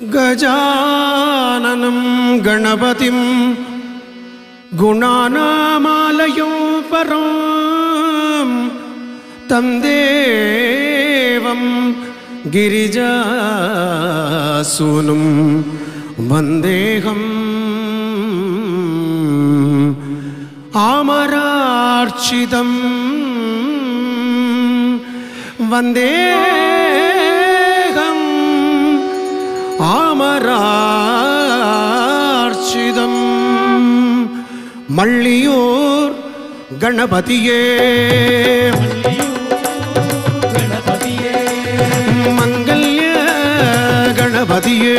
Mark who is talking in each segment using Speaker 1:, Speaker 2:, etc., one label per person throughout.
Speaker 1: गजाननं गणपतिं गुणानामालयो परां तं देवं गिरिजासूनुं वन्देहम् आमरार्चितं वन्दे பாரார்ச்சிதம் மள்ளியூர் கணபதியே. மங்கல்ய கணபதியே.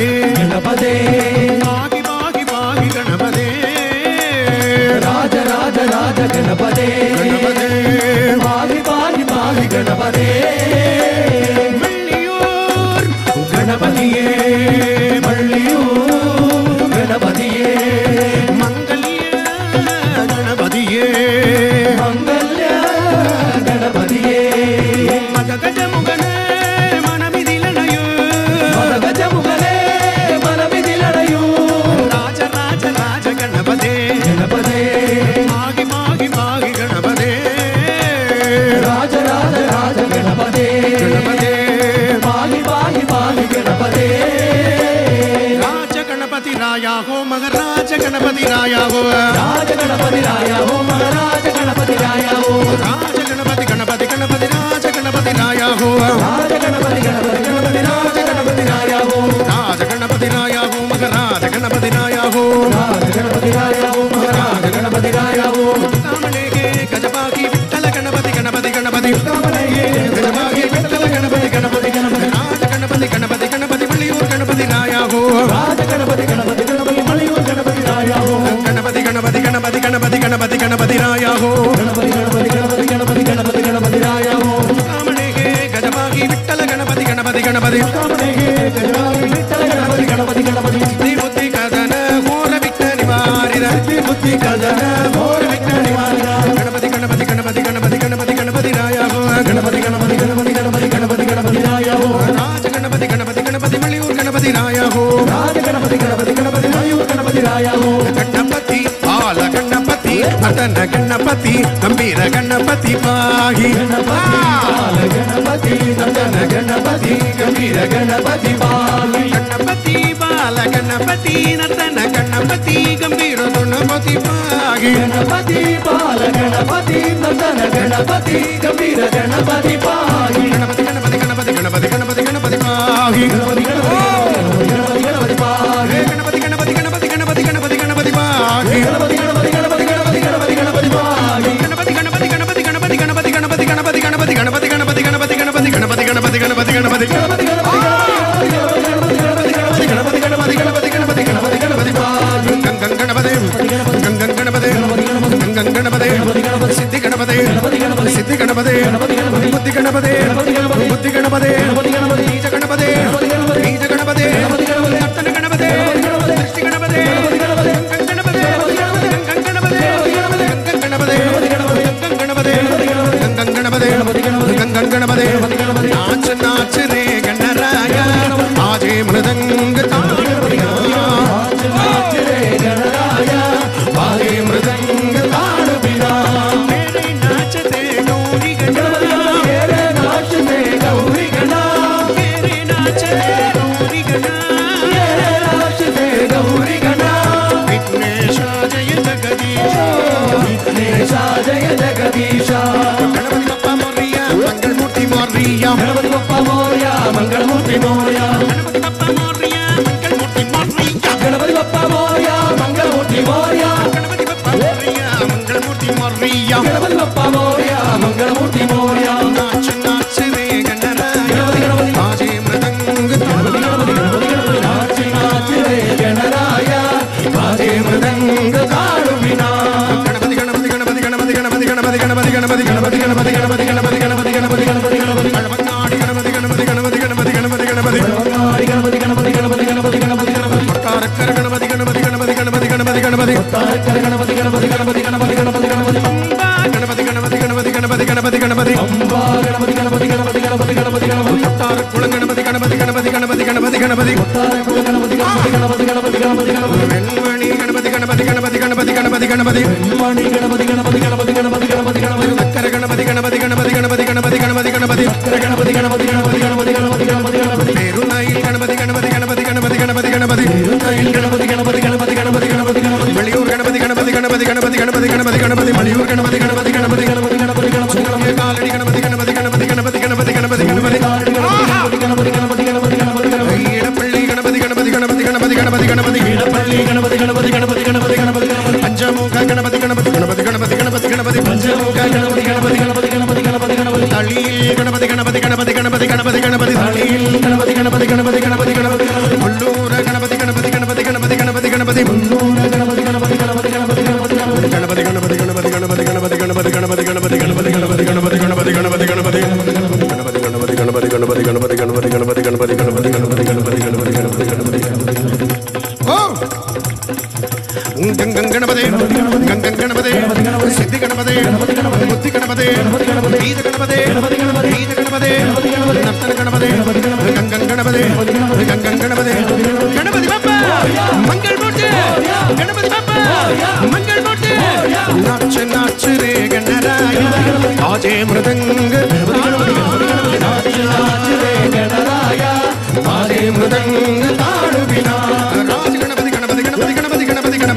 Speaker 1: Yeah.
Speaker 2: राया
Speaker 1: हो राज गणपति राया
Speaker 2: हो महाराज गणपति राया
Speaker 1: हो। கணபதி கணபதி கணபதி. அடன கணபதி
Speaker 2: கம்பீர கணபதி பாகி. கணபதி அடன கணபதி
Speaker 1: கம்பீர கணபதி பாகி. கணபதி பால கணபதி
Speaker 2: நர்த்தன கணபதி கம்பீர கணபதி பாகி. கணபதி
Speaker 1: பால கணபதி நர்த்தன கணபதி கம்பீர கணபதி பாகி. ஜெகதீஷா. கணபதி பப்பா மோரியா மங்களமூர்த்தி மோரியா கணபதி பப்பா
Speaker 2: மோரியா மங்களமூர்த்தி
Speaker 1: மோரியா கணபதி பப்பா மோரியா மங்களமூர்த்தி மோரியா ഗണപതി ഗണപതി ഗണപതി ഗണപതി ഗണപതി ഗണപതി ഗണപതി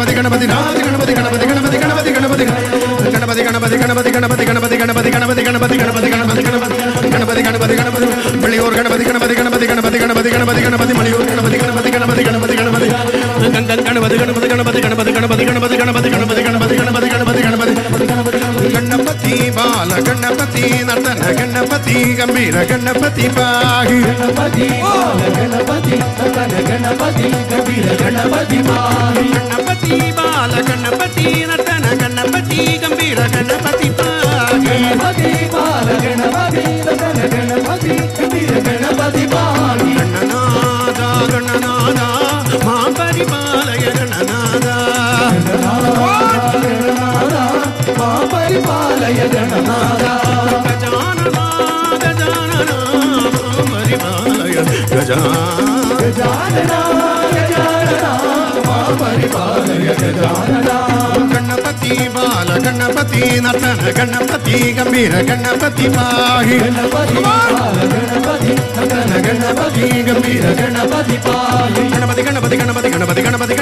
Speaker 1: മതിഗണ கணபதி நந்தன கணபதி கம்பீர கணபதி பாகு. கணபதி கணபதி நந்தன கணபதி கம்பீர கணபதி பாகு. கணபதி பால கணபதி நந்தன கணபதி கம்பீர கணபதி பாகு. கணபதி பால கணபதி நந்தன கணபதி கம்பீர கணபதி பாகு.
Speaker 2: பரிபாலய கண்ணநாதா. गणपति बाल गणपति नतन गणपति
Speaker 1: गंभीर गणपति पाहि
Speaker 2: गणपति गंभीर गणपति पाहि
Speaker 1: गणपति गणपति गणपति गणपति गणपति